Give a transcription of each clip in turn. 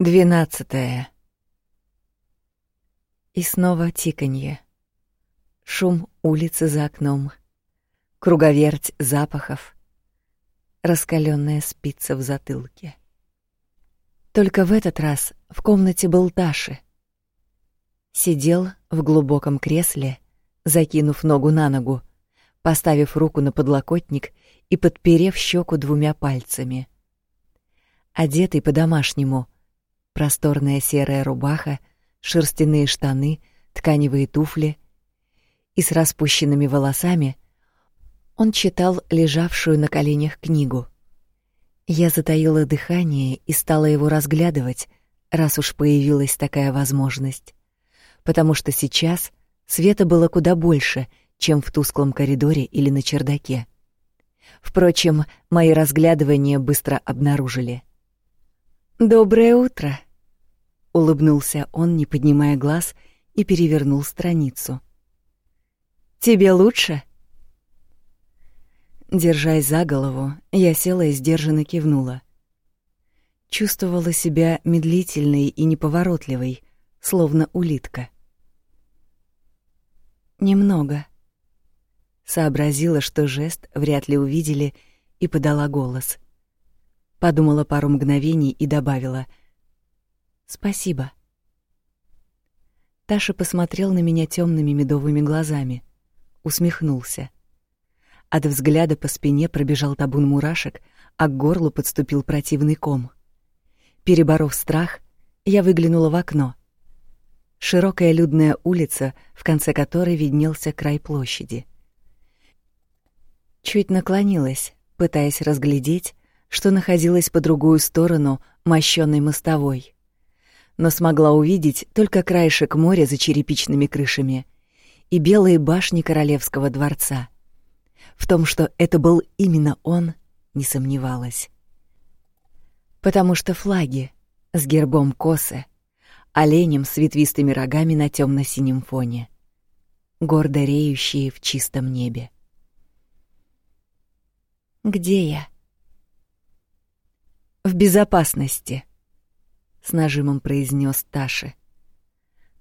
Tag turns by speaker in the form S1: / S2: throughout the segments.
S1: Двенадцатое. И снова тиканье. Шум улицы за окном. Круговерть запахов. Раскаленная спица в затылке. Только в этот раз в комнате был Таши. Сидел в глубоком кресле, закинув ногу на ногу, поставив руку на подлокотник и подперев щеку двумя пальцами. Одетый по-домашнему — просторная серая рубаха, шерстяные штаны, тканевые туфли. И с распущенными волосами он читал лежавшую на коленях книгу. Я затаила дыхание и стала его разглядывать, раз уж появилась такая возможность. Потому что сейчас света было куда больше, чем в тусклом коридоре или на чердаке. Впрочем, мои разглядывания быстро обнаружили — «Доброе утро!» — улыбнулся он, не поднимая глаз, и перевернул страницу. «Тебе лучше?» Держась за голову, я села и сдержанно кивнула. Чувствовала себя медлительной и неповоротливой, словно улитка. «Немного», — сообразила, что жест вряд ли увидели, и подала голос — подумала пару мгновений и добавила: "Спасибо". Таша посмотрел на меня темными медовыми глазами, усмехнулся. От взгляда по спине пробежал табун мурашек, а к горлу подступил противный ком. Переборов страх, я выглянула в окно. Широкая людная улица, в конце которой виднелся край площади. Чуть наклонилась, пытаясь разглядеть, что находилась по другую сторону мощёной мостовой. Но смогла увидеть только краешек моря за черепичными крышами и белые башни королевского дворца. В том, что это был именно он, не сомневалась. Потому что флаги с гербом косы, оленем с ветвистыми рогами на темно синем фоне, гордо реющие в чистом небе. «Где я?» В безопасности, с нажимом произнес Таши.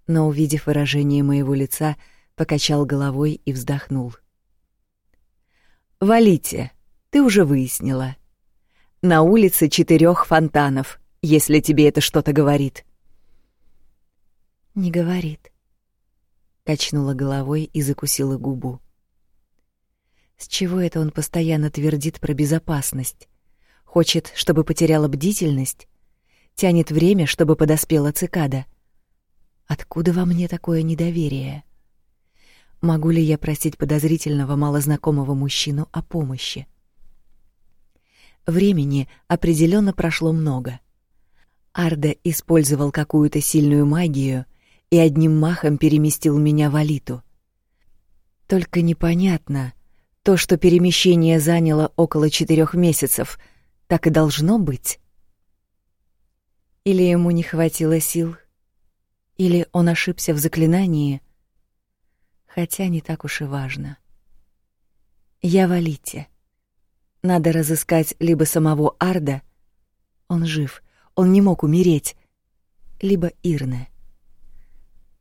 S1: Но увидев выражение моего лица, покачал головой и вздохнул. Валите, ты уже выяснила. На улице четырех фонтанов, если тебе это что-то говорит. Не говорит. Качнула головой и закусила губу. С чего это он постоянно твердит про безопасность? Хочет, чтобы потеряла бдительность? Тянет время, чтобы подоспела цикада? Откуда во мне такое недоверие? Могу ли я просить подозрительного малознакомого мужчину о помощи? Времени определенно прошло много. Арда использовал какую-то сильную магию и одним махом переместил меня в Алиту. Только непонятно, то, что перемещение заняло около четырех месяцев — так и должно быть. Или ему не хватило сил, или он ошибся в заклинании, хотя не так уж и важно. Я в Алите. Надо разыскать либо самого Арда, он жив, он не мог умереть, либо Ирне.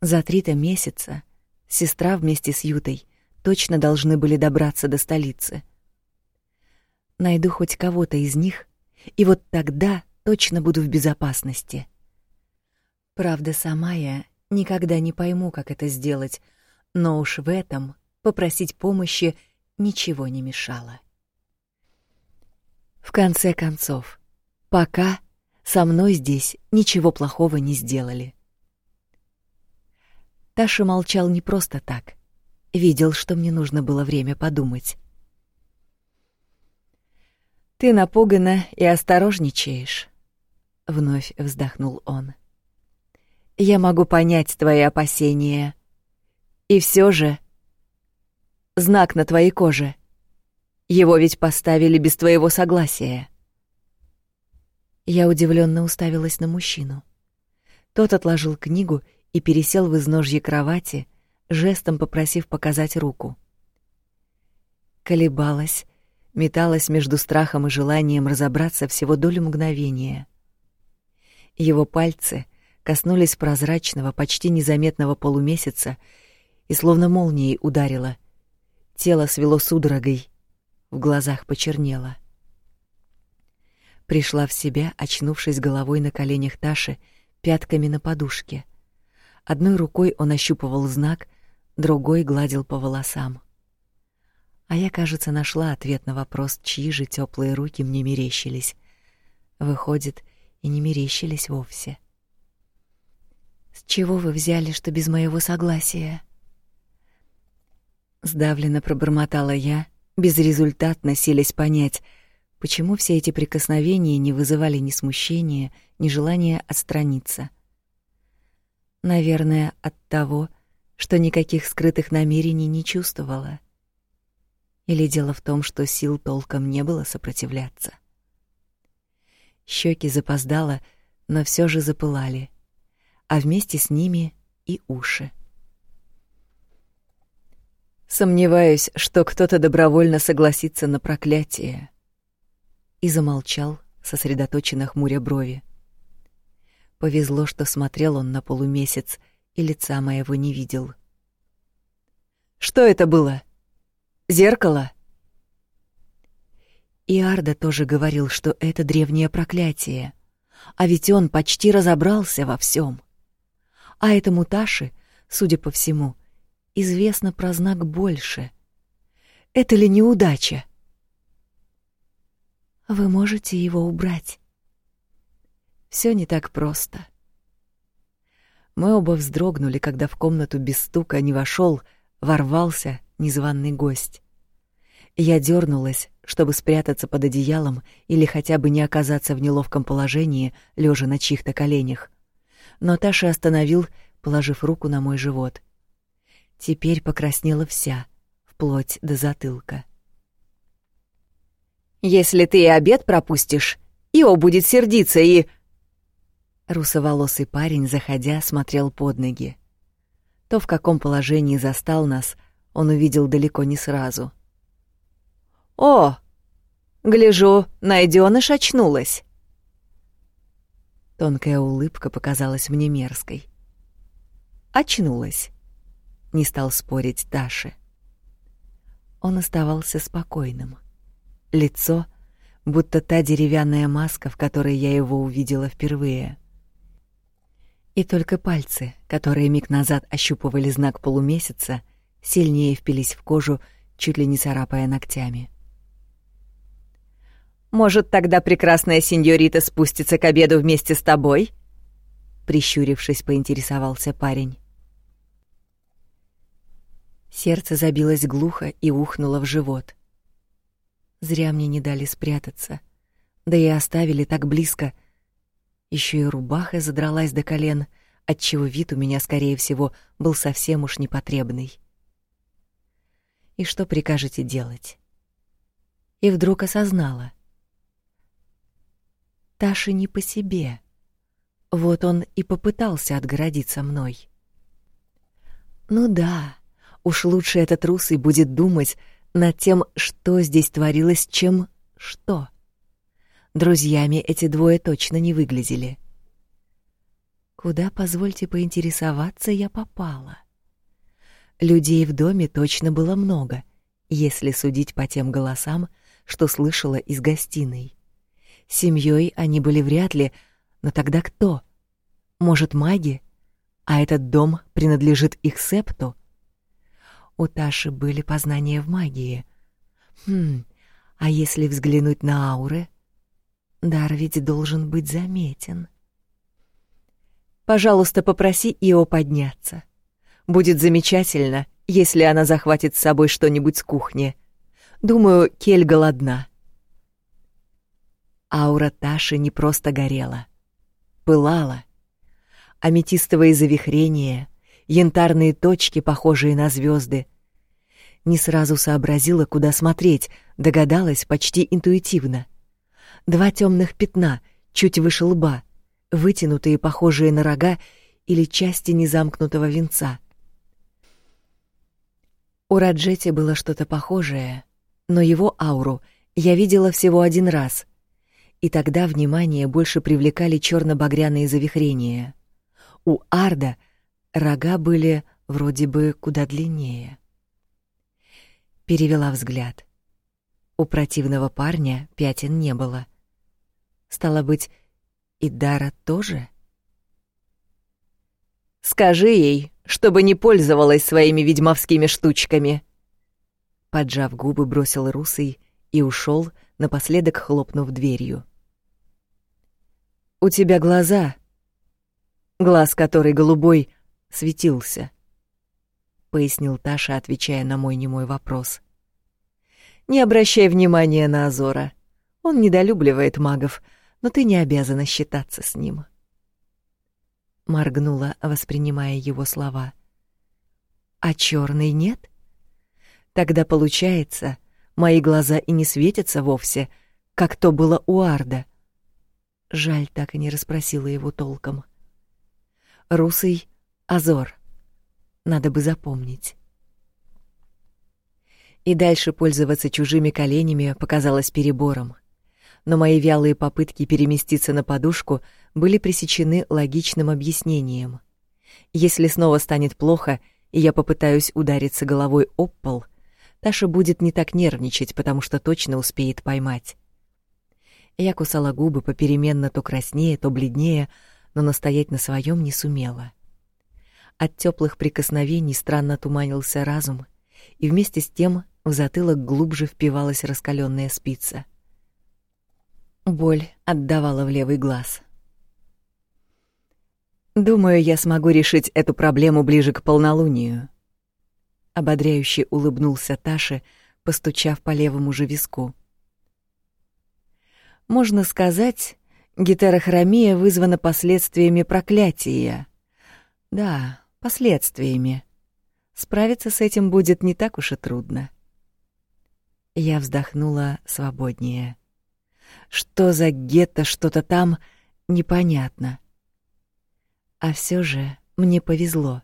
S1: За три-то месяца сестра вместе с Ютой точно должны были добраться до столицы — найду хоть кого-то из них, и вот тогда точно буду в безопасности. Правда, сама я никогда не пойму, как это сделать, но уж в этом попросить помощи ничего не мешало. В конце концов, пока со мной здесь ничего плохого не сделали. Таша молчал не просто так. Видел, что мне нужно было время подумать. Ты напугана и осторожничаешь, вновь вздохнул он. Я могу понять твои опасения. И все же знак на твоей коже. Его ведь поставили без твоего согласия. Я удивленно уставилась на мужчину. Тот отложил книгу и пересел в изножье кровати, жестом попросив показать руку. Колебалась, металась между страхом и желанием разобраться всего долю мгновения. Его пальцы коснулись прозрачного, почти незаметного полумесяца и словно молнией ударило. Тело свело судорогой, в глазах почернело. Пришла в себя, очнувшись головой на коленях Таши, пятками на подушке. Одной рукой он ощупывал знак, другой гладил по волосам. А я, кажется, нашла ответ на вопрос, чьи же теплые руки мне мерещились. Выходит, и не мерещились вовсе. С чего вы взяли, что без моего согласия? Сдавленно пробормотала я, безрезультатно силясь понять, почему все эти прикосновения не вызывали ни смущения, ни желания отстраниться. Наверное, от того, что никаких скрытых намерений не чувствовала. Или дело в том, что сил толком не было сопротивляться. Щеки запоздало, но все же запылали, а вместе с ними и уши. Сомневаюсь, что кто-то добровольно согласится на проклятие. И замолчал, сосредоточенно хмуря брови. Повезло, что смотрел он на полумесяц и лица моего не видел. Что это было? Зеркало? И Арда тоже говорил, что это древнее проклятие. А ведь он почти разобрался во всем. А этому Таше, судя по всему, — известно про знак больше. Это ли неудача? Вы можете его убрать. Все не так просто. Мы оба вздрогнули, когда в комнату без стука не вошел, ворвался незваный гость. Я дернулась, чтобы спрятаться под одеялом или хотя бы не оказаться в неловком положении, лежа на чьих-то коленях. Но Таша остановил, положив руку на мой живот. Теперь покраснела вся, вплоть до затылка. «Если ты и обед пропустишь, Ио будет сердиться и...» Русоволосый парень, заходя, смотрел под ноги. То, в каком положении застал нас, он увидел далеко не сразу. «О! Гляжу, найдёныш очнулась!» Тонкая улыбка показалась мне мерзкой. Очнулась не стал спорить Даши. Он оставался спокойным. Лицо, будто та деревянная маска, в которой я его увидела впервые. И только пальцы, которые миг назад ощупывали знак полумесяца, сильнее впились в кожу, чуть ли не царапая ногтями. Может, тогда прекрасная сеньорита спустится к обеду вместе с тобой? Прищурившись, поинтересовался парень. Сердце забилось глухо и ухнуло в живот. Зря мне не дали спрятаться. Да и оставили так близко. Еще и рубаха задралась до колен, отчего вид у меня, скорее всего, был совсем уж непотребный. И что прикажете делать? И вдруг осознала. Таша не по себе. Вот он и попытался отгородиться мной. Ну да, Уж лучше этот русый будет думать над тем, что здесь творилось, чем что. Друзьями эти двое точно не выглядели. Куда, позвольте поинтересоваться, я попала? Людей в доме точно было много, если судить по тем голосам, что слышала из гостиной. Семьей они были вряд ли, но тогда кто? Может, маги? А этот дом принадлежит их септу? У Таши были познания в магии. Хм, а если взглянуть на ауры, дар ведь должен быть заметен. Пожалуйста, попроси Ио подняться. Будет замечательно, если она захватит с собой что-нибудь с кухни. Думаю, Кель голодна. Аура Таши не просто горела, пылала. Аметистовые завихрения — янтарные точки, похожие на звезды. Не сразу сообразила, куда смотреть, догадалась почти интуитивно. Два темных пятна, чуть выше лба, вытянутые, похожие на рога или части незамкнутого венца. У Раджети было что-то похожее, но его ауру я видела всего один раз. И тогда внимание больше привлекали черно-багряные завихрения. У Арда рога были вроде бы куда длиннее. Перевела взгляд. У противного парня пятен не было. Стало быть, и Дара тоже? «Скажи ей, чтобы не пользовалась своими ведьмовскими штучками!» Поджав губы, бросил Русый и ушел, напоследок хлопнув дверью. «У тебя глаза...» Глаз, который голубой, светился, — пояснил Таша, отвечая на мой немой вопрос. «Не обращай внимания на Азора. Он недолюбливает магов, но ты не обязана считаться с ним». Моргнула, воспринимая его слова. «А черный нет?» Тогда получается, мои глаза и не светятся вовсе, как то было у Арда. Жаль, так и не расспросила его толком. Русый Азор. Надо бы запомнить. И дальше пользоваться чужими коленями показалось перебором. Но мои вялые попытки переместиться на подушку были пресечены логичным объяснением. Если снова станет плохо, и я попытаюсь удариться головой об пол — Таша будет не так нервничать, потому что точно успеет поймать. Я кусала губы попеременно то краснее, то бледнее, но настоять на своем не сумела. От теплых прикосновений странно туманился разум, и вместе с тем в затылок глубже впивалась раскаленная спица. Боль отдавала в левый глаз. Думаю, я смогу решить эту проблему ближе к полнолунию ободряюще улыбнулся Таше, постучав по левому же виску. Можно сказать, гетерохромия вызвана последствиями проклятия. Да, последствиями. Справиться с этим будет не так уж и трудно. Я вздохнула свободнее. Что за гетто, что-то там непонятно. А все же мне повезло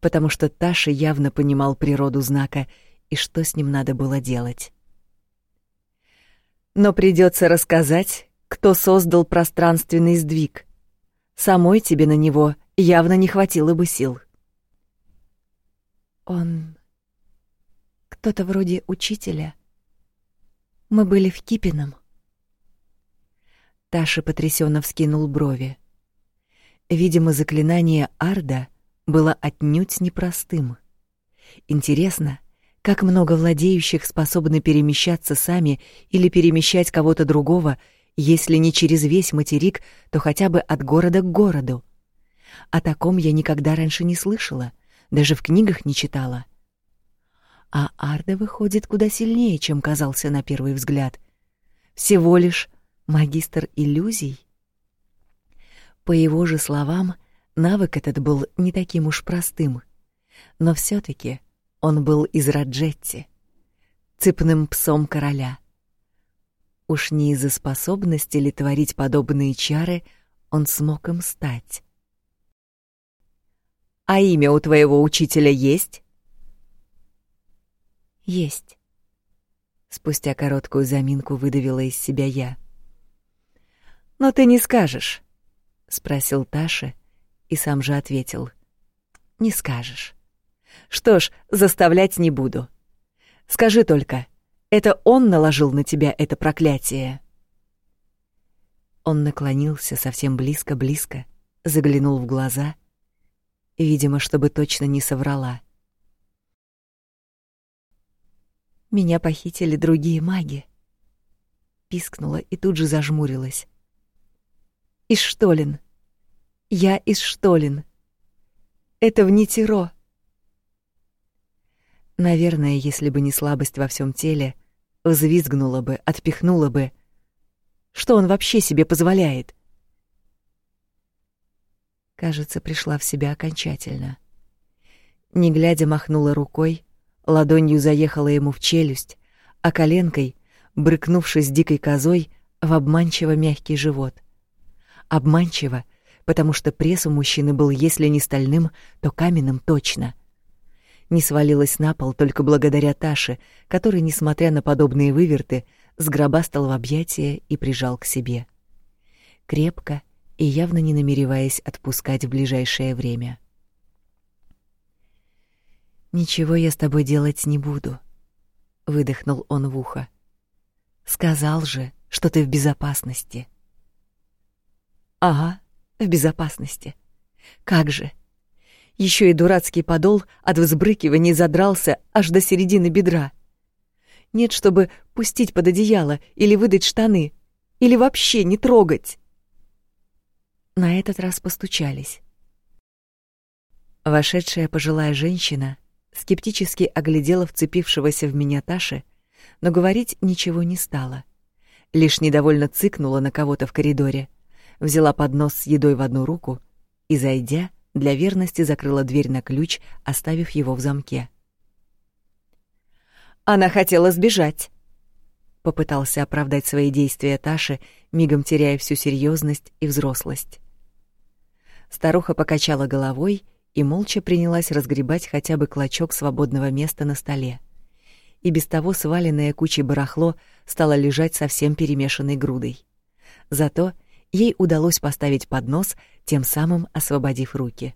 S1: потому что Таша явно понимал природу знака и что с ним надо было делать. Но придется рассказать, кто создал пространственный сдвиг. Самой тебе на него явно не хватило бы сил. Он кто-то вроде учителя. Мы были в Кипином. Таша потрясенно вскинул брови. Видимо, заклинание Арда — было отнюдь непростым. Интересно, как много владеющих способны перемещаться сами или перемещать кого-то другого, если не через весь материк, то хотя бы от города к городу. О таком я никогда раньше не слышала, даже в книгах не читала. А Арда выходит куда сильнее, чем казался на первый взгляд. Всего лишь магистр иллюзий. По его же словам, — Навык этот был не таким уж простым, но все таки он был из Раджетти, цепным псом короля. Уж не из-за способности ли творить подобные чары он смог им стать. «А имя у твоего учителя есть?» «Есть». Спустя короткую заминку выдавила из себя я. «Но ты не скажешь», — спросил Таша, и сам же ответил. «Не скажешь». «Что ж, заставлять не буду. Скажи только, это он наложил на тебя это проклятие?» Он наклонился совсем близко-близко, заглянул в глаза, видимо, чтобы точно не соврала. «Меня похитили другие маги», — пискнула и тут же зажмурилась. «И Штолин», я из Штолин. Это в Нитеро. Наверное, если бы не слабость во всем теле, взвизгнула бы, отпихнула бы. Что он вообще себе позволяет? Кажется, пришла в себя окончательно. Не глядя, махнула рукой, ладонью заехала ему в челюсть, а коленкой, брыкнувшись дикой козой, в обманчиво мягкий живот. Обманчиво, потому что пресс у мужчины был, если не стальным, то каменным точно. Не свалилась на пол только благодаря Таше, который, несмотря на подобные выверты, сгробастал в объятия и прижал к себе. Крепко и явно не намереваясь отпускать в ближайшее время. «Ничего я с тобой делать не буду», — выдохнул он в ухо. «Сказал же, что ты в безопасности». «Ага, в безопасности. Как же!» Еще и дурацкий подол от взбрыкивания задрался аж до середины бедра. Нет, чтобы пустить под одеяло или выдать штаны, или вообще не трогать. На этот раз постучались. Вошедшая пожилая женщина скептически оглядела вцепившегося в меня Таши, но говорить ничего не стала. Лишь недовольно цыкнула на кого-то в коридоре, взяла поднос с едой в одну руку и, зайдя, для верности закрыла дверь на ключ, оставив его в замке. Она хотела сбежать. Попытался оправдать свои действия Таши, мигом теряя всю серьезность и взрослость. Старуха покачала головой и молча принялась разгребать хотя бы клочок свободного места на столе. И без того сваленное кучей барахло стало лежать совсем перемешанной грудой. Зато ей удалось поставить поднос, тем самым освободив руки.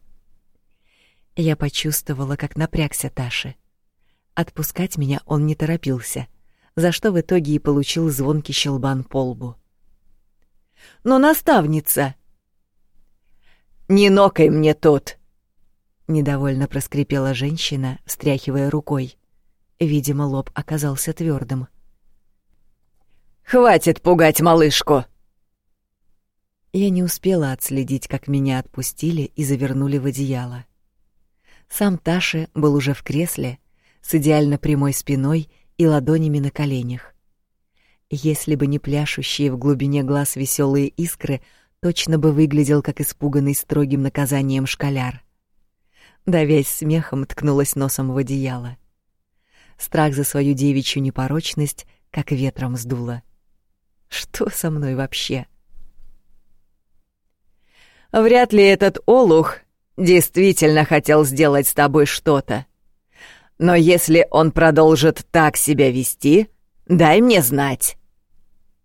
S1: Я почувствовала, как напрягся Таши. Отпускать меня он не торопился, за что в итоге и получил звонкий щелбан по лбу. «Но наставница!» «Не нокай мне тут!» Недовольно проскрипела женщина, встряхивая рукой. Видимо, лоб оказался твердым. «Хватит пугать малышку!» Я не успела отследить, как меня отпустили и завернули в одеяло. Сам Таша был уже в кресле, с идеально прямой спиной и ладонями на коленях. Если бы не пляшущие в глубине глаз веселые искры, точно бы выглядел как испуганный строгим наказанием школяр. Давясь смехом, ткнулась носом в одеяло. Страх за свою девичью непорочность как ветром сдуло. Что со мной вообще? — Вряд ли этот олух действительно хотел сделать с тобой что-то. Но если он продолжит так себя вести, дай мне знать.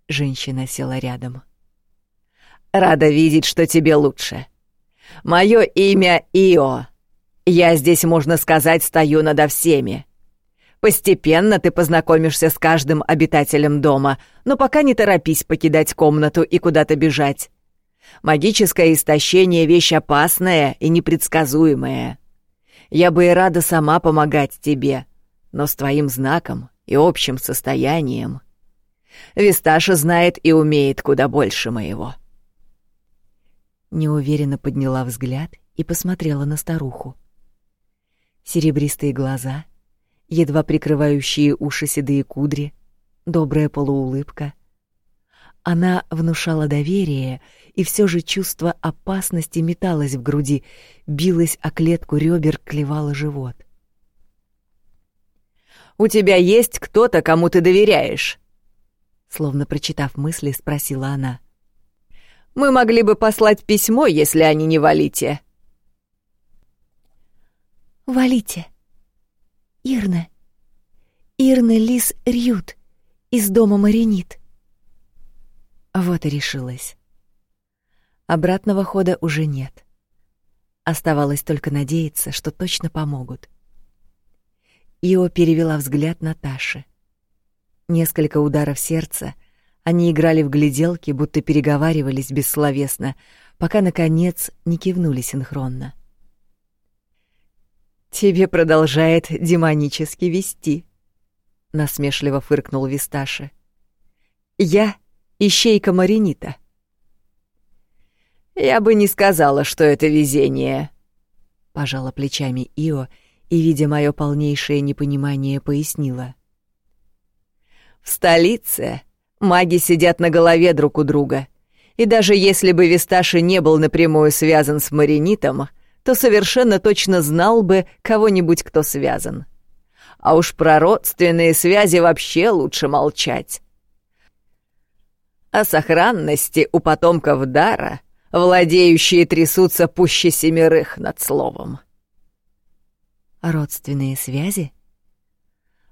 S1: Женщина села рядом. Рада видеть, что тебе лучше. Мое имя Ио. Я здесь, можно сказать, стою надо всеми. Постепенно ты познакомишься с каждым обитателем дома, но пока не торопись покидать комнату и куда-то бежать. Магическое истощение — вещь опасная и непредсказуемая. Я бы и рада сама помогать тебе, но с твоим знаком и общим состоянием. Висташа знает и умеет куда больше моего». Неуверенно подняла взгляд и посмотрела на старуху. Серебристые глаза, едва прикрывающие уши седые кудри, добрая полуулыбка — она внушала доверие, и все же чувство опасности металось в груди, билось о клетку ребер, клевало живот. «У тебя есть кто-то, кому ты доверяешь?» Словно прочитав мысли, спросила она. «Мы могли бы послать письмо, если они не валите».
S2: «Валите. Ирна. Ирна Лис Рют из дома Маринит.
S1: Вот и решилась. Обратного хода уже нет. Оставалось только надеяться, что точно помогут. Ио перевела взгляд на Таши. Несколько ударов сердца, они играли в гляделки, будто переговаривались бессловесно, пока, наконец, не кивнули синхронно. «Тебе продолжает демонически вести», — насмешливо фыркнул Висташи. «Я ищейка Маринита. «Я бы не сказала, что это везение», — пожала плечами Ио и, видя мое полнейшее непонимание, пояснила. «В столице маги сидят на голове друг у друга, и даже если бы Висташи не был напрямую связан с Маринитом, то совершенно точно знал бы кого-нибудь, кто связан. А уж про родственные связи вообще лучше молчать. О сохранности у потомков дара владеющие трясутся пуще семерых над словом. Родственные связи?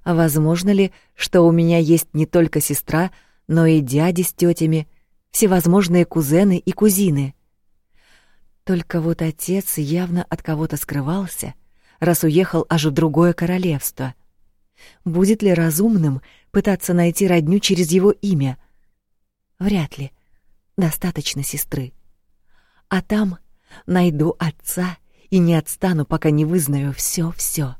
S1: А возможно ли, что у меня есть не только сестра, но и дяди с тетями, всевозможные кузены и кузины. Только вот отец явно от кого-то скрывался, раз уехал аж в другое королевство. Будет ли разумным пытаться найти родню через его имя? Вряд ли. Достаточно сестры. А там найду отца и не отстану, пока не вызнаю все-все.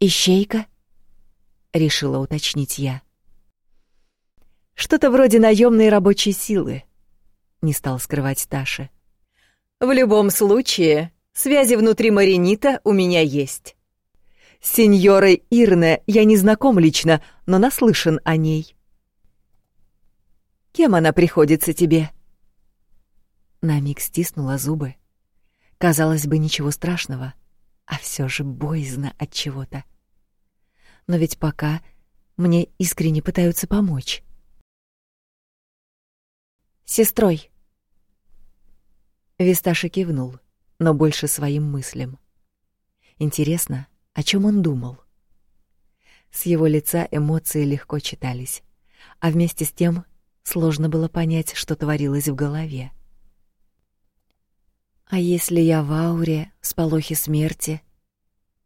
S1: «Ищейка?» — решила уточнить я. «Что-то вроде наемной рабочей силы», — не стал скрывать Таша. «В любом случае, связи внутри Маринита у меня есть. С сеньорой Ирне я не знаком лично, но наслышан о ней. Кем она приходится тебе?» На миг стиснула зубы. Казалось бы, ничего страшного — а все же боязно от чего-то. Но ведь пока мне искренне пытаются помочь. Сестрой. Висташи кивнул, но больше своим мыслям. Интересно, о чем он думал? С его лица эмоции легко читались, а вместе с тем сложно было понять, что творилось в голове. А если я в ауре, в сполохе смерти,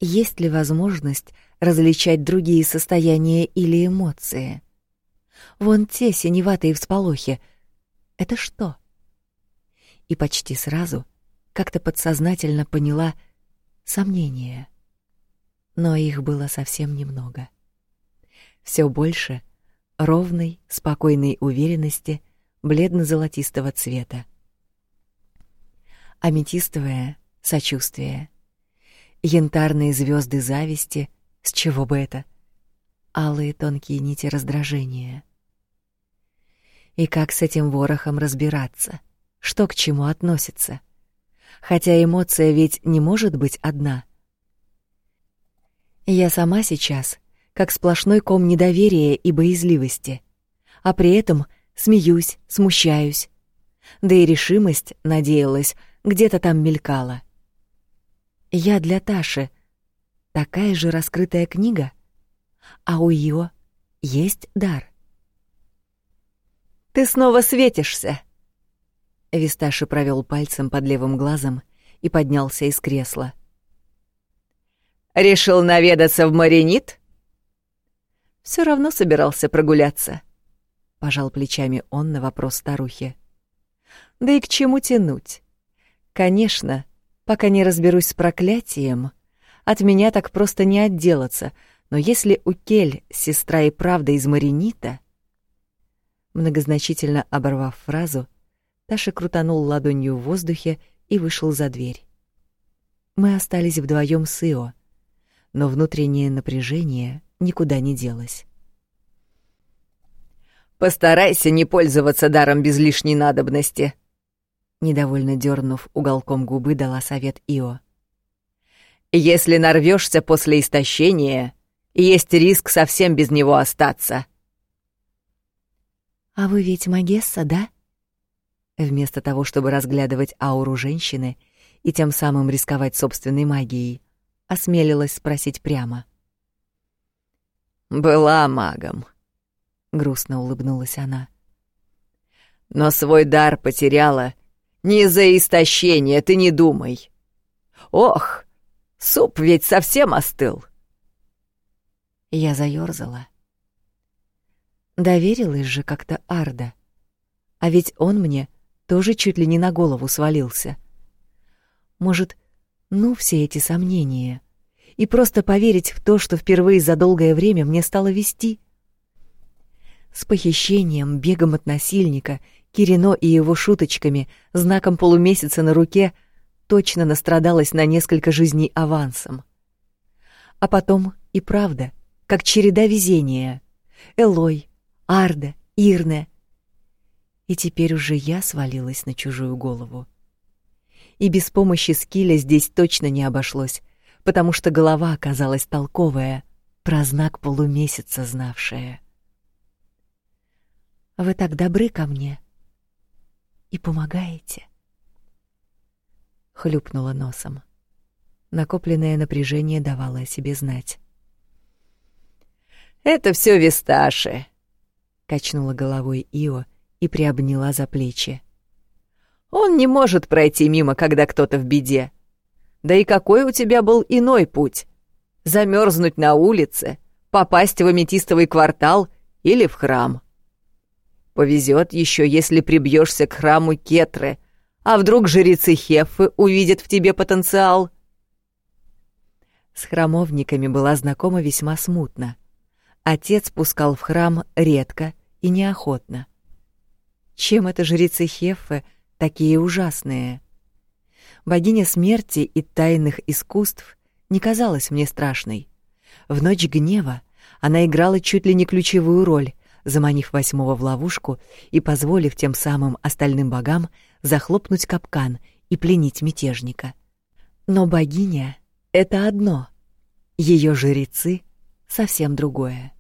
S1: есть ли возможность различать другие состояния или эмоции? Вон те синеватые всполохи — это что? И почти сразу как-то подсознательно поняла сомнения. Но их было совсем немного. Все больше ровной, спокойной уверенности бледно-золотистого цвета аметистовое сочувствие, янтарные звезды зависти, с чего бы это, алые тонкие нити раздражения. И как с этим ворохом разбираться, что к чему относится? Хотя эмоция ведь не может быть одна. Я сама сейчас как сплошной ком недоверия и боязливости, а при этом смеюсь, смущаюсь. Да и решимость, надеялась, где-то там мелькала. Я для Таши такая же раскрытая книга, а у ее есть дар. Ты снова светишься. Висташи провел пальцем под левым глазом и поднялся из кресла. Решил наведаться в Маринит? Все равно собирался прогуляться. Пожал плечами он на вопрос старухи. Да и к чему тянуть? Конечно, пока не разберусь с проклятием, от меня так просто не отделаться, но если у Кель сестра и правда из Маринита... Многозначительно оборвав фразу, Таша крутанул ладонью в воздухе и вышел за дверь. Мы остались вдвоем с Ио, но внутреннее напряжение никуда не делось. «Постарайся не пользоваться даром без лишней надобности», недовольно дернув уголком губы, дала совет Ио. Если нарвешься после истощения, есть риск совсем без него остаться. А вы ведь Магесса, да? Вместо того, чтобы разглядывать ауру женщины и тем самым рисковать собственной магией, осмелилась спросить прямо. Была магом, грустно улыбнулась она. Но свой дар потеряла не из-за истощения, ты не думай. Ох, суп ведь совсем остыл. Я заёрзала. Доверилась же как-то Арда. А ведь он мне тоже чуть ли не на голову свалился. Может, ну все эти сомнения и просто поверить в то, что впервые за долгое время мне стало вести. С похищением, бегом от насильника Кирино и его шуточками, знаком полумесяца на руке, точно настрадалась на несколько жизней авансом. А потом и правда, как череда везения. Элой, Арда, Ирне. И теперь уже я свалилась на чужую голову. И без помощи скиля здесь точно не обошлось, потому что голова оказалась толковая, про знак полумесяца знавшая. «Вы так добры ко мне», и помогаете. Хлюпнула носом. Накопленное напряжение давало о себе знать. Это все Висташи, качнула головой Ио и приобняла за плечи. Он не может пройти мимо, когда кто-то в беде. Да и какой у тебя был иной путь? Замерзнуть на улице, попасть в аметистовый квартал или в храм. Повезет еще, если прибьешься к храму Кетры, а вдруг жрецы Хефы увидят в тебе потенциал. С храмовниками была знакома весьма смутно. Отец пускал в храм редко и неохотно. Чем это жрецы Хефы такие ужасные? Богиня смерти и тайных искусств не казалась мне страшной. В ночь гнева она играла чуть ли не ключевую роль, заманив восьмого в ловушку и позволив тем самым остальным богам захлопнуть капкан и пленить мятежника. Но богиня — это одно, ее жрецы — совсем другое.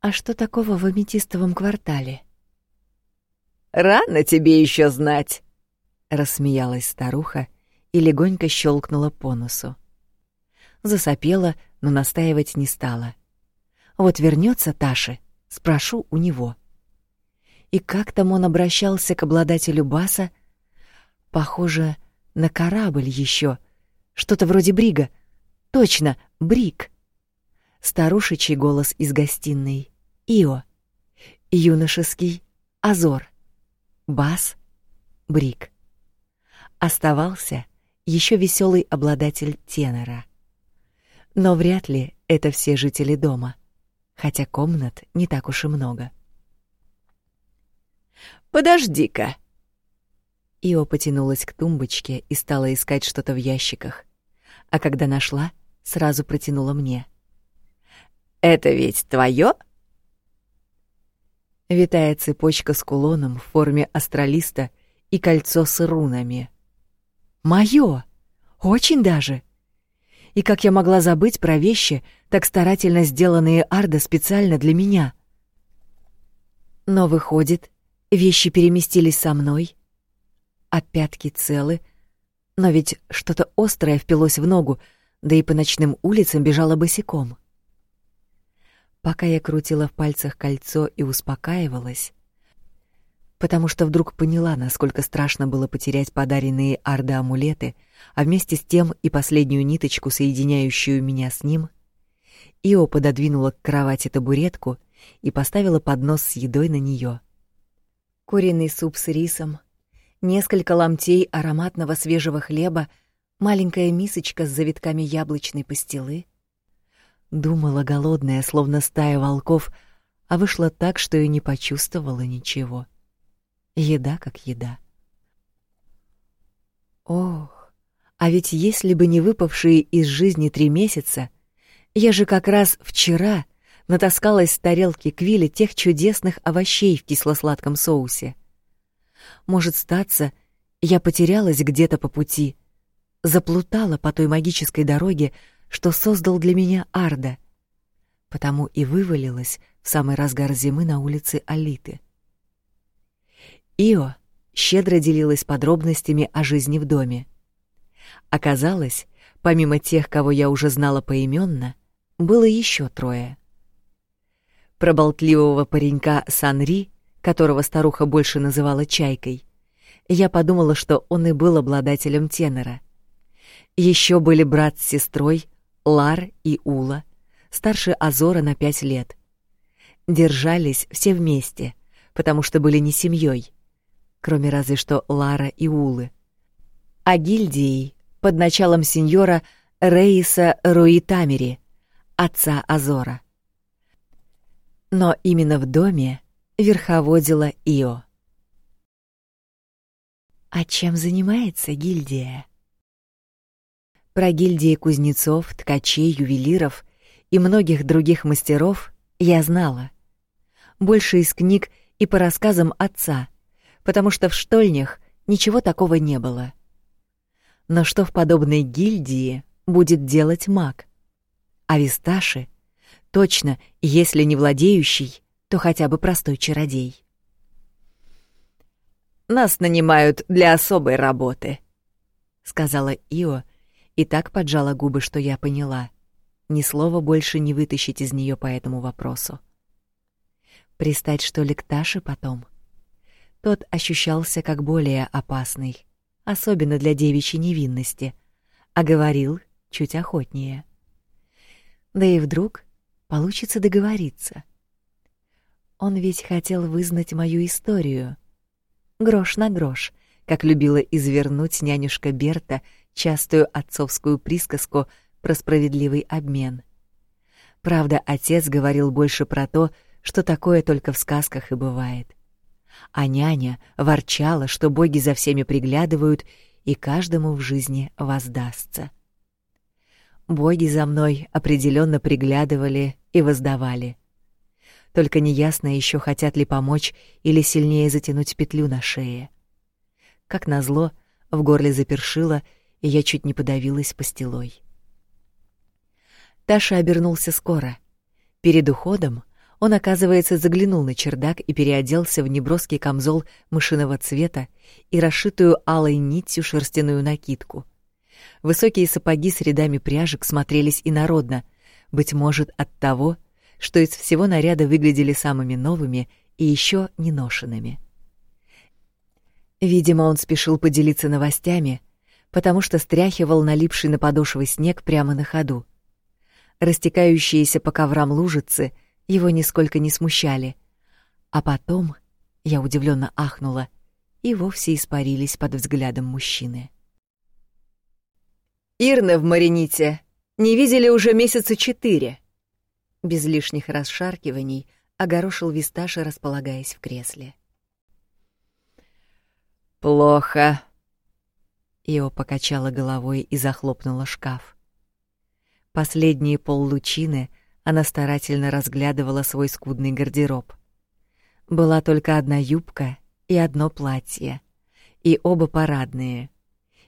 S2: «А что такого в аметистовом квартале?»
S1: «Рано тебе еще знать!» — рассмеялась старуха и легонько щелкнула по носу. Засопела, но настаивать не стала. Вот вернется Таши, спрошу у него. И как там он обращался к обладателю баса? Похоже на корабль еще, что-то вроде брига. Точно, бриг. Старушечий голос из гостиной. Ио. Юношеский. Азор. Бас. Бриг. Оставался еще веселый обладатель тенора. Но вряд ли это все жители дома, хотя комнат не так уж и много. «Подожди-ка!» Ио потянулась к тумбочке и стала искать что-то в ящиках, а когда нашла, сразу протянула мне. «Это ведь твое?» Витая цепочка с кулоном в форме астралиста и кольцо с рунами. «Моё! Очень даже!» И как я могла забыть про вещи, так старательно сделанные Арда специально для меня? Но выходит, вещи переместились со мной, а пятки целы, но ведь что-то острое впилось в ногу, да и по ночным улицам бежала босиком. Пока я крутила в пальцах кольцо и успокаивалась, потому что вдруг поняла, насколько страшно было потерять подаренные Арда амулеты, а вместе с тем и последнюю ниточку, соединяющую меня с ним, Ио пододвинула к кровати табуретку и поставила поднос с едой на нее. Куриный суп с рисом, несколько ломтей ароматного свежего хлеба, маленькая мисочка с завитками яблочной пастилы. Думала голодная, словно стая волков, а вышло так, что и не почувствовала ничего. — Еда как еда. Ох, а ведь если бы не выпавшие из жизни три месяца, я же как раз вчера натаскалась с тарелки Квилли тех чудесных овощей в кисло-сладком соусе. Может статься, я потерялась где-то по пути, заплутала по той магической дороге, что создал для меня Арда, потому и вывалилась в самый разгар зимы на улице Алиты. Ио щедро делилась подробностями о жизни в доме. Оказалось, помимо тех, кого я уже знала поименно, было еще трое. Про болтливого паренька Санри, которого старуха больше называла Чайкой, я подумала, что он и был обладателем тенора. Еще были брат с сестрой, Лар и Ула, старше Азора на пять лет. Держались все вместе, потому что были не семьей кроме разве что Лара и Улы. А гильдией под началом сеньора Рейса Руитамери, отца Азора. Но именно в доме верховодила Ио. А чем занимается гильдия? Про гильдии кузнецов, ткачей, ювелиров и многих других мастеров я знала. Больше из книг и по рассказам отца, потому что в штольнях ничего такого не было. Но что в подобной гильдии будет делать маг? А Висташи точно, если не владеющий, то хотя бы простой чародей. Нас нанимают для особой работы, сказала Ио и так поджала губы, что я поняла. ни слова больше не вытащить из нее по этому вопросу. Пристать, что ли, к Таше потом? Тот ощущался как более опасный, особенно для девичьей невинности, а говорил чуть охотнее. Да и вдруг получится договориться. Он ведь хотел вызнать мою историю. Грош на грош, как любила извернуть нянюшка Берта частую отцовскую присказку про справедливый обмен. Правда, отец говорил больше про то, что такое только в сказках и бывает. А няня ворчала, что боги за всеми приглядывают и каждому в жизни воздастся. Боги за мной определенно приглядывали и воздавали. Только неясно еще хотят ли помочь или сильнее затянуть петлю на шее. Как назло, в горле запершило, и я чуть не подавилась пастилой. Таша обернулся скоро. Перед уходом он, оказывается, заглянул на чердак и переоделся в неброский камзол мышиного цвета и расшитую алой нитью шерстяную накидку. Высокие сапоги с рядами пряжек смотрелись инородно, быть может, от того, что из всего наряда выглядели самыми новыми и еще не ношенными. Видимо, он спешил поделиться новостями, потому что стряхивал налипший на подошвы снег прямо на ходу. Растекающиеся по коврам лужицы его нисколько не смущали, а потом, я удивленно ахнула, и вовсе испарились под взглядом мужчины.
S3: Ирны в Марините не видели уже месяца четыре.
S1: Без лишних расшаркиваний огорошил Висташа, располагаясь в кресле.
S3: «Плохо»,
S1: Ио покачала головой и захлопнула шкаф. Последние поллучины она старательно разглядывала свой скудный гардероб. Была только одна юбка и одно платье, и оба парадные,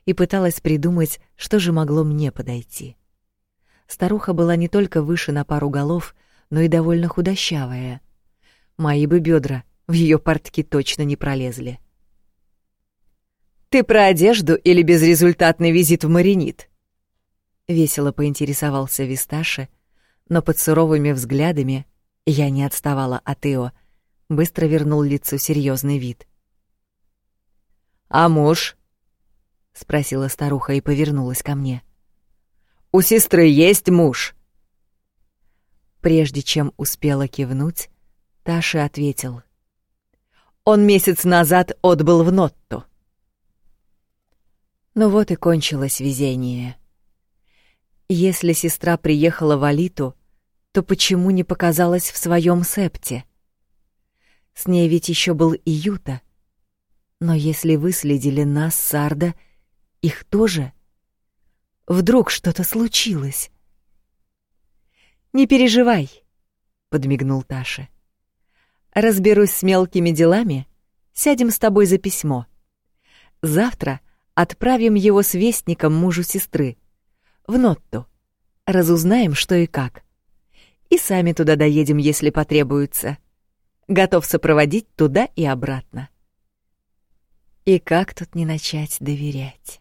S1: и пыталась придумать, что же могло мне подойти. Старуха была не только выше на пару голов, но и довольно худощавая. Мои бы бедра в ее портки точно не пролезли.
S3: «Ты про одежду или безрезультатный визит в Маринит?»
S1: Весело поинтересовался Висташи, но под суровыми взглядами я не отставала от Ио, быстро вернул лицу серьезный вид.
S3: «А муж?»
S1: — спросила старуха и повернулась ко мне.
S3: «У сестры есть муж?»
S1: Прежде чем успела кивнуть, Таши ответил.
S3: «Он месяц назад отбыл в Нотту».
S1: Ну вот и кончилось везение. Если сестра приехала в Алиту, то почему не показалась в своем септе? С ней ведь еще был и Юта. Но если выследили нас, Сарда, их тоже? Вдруг что-то случилось? «Не переживай», — подмигнул Таша. «Разберусь с мелкими делами, сядем с тобой за письмо. Завтра Отправим его с вестником мужу сестры. В Нотту. Разузнаем, что и как. И сами туда доедем, если потребуется. Готов сопроводить туда и обратно. И как тут не начать доверять?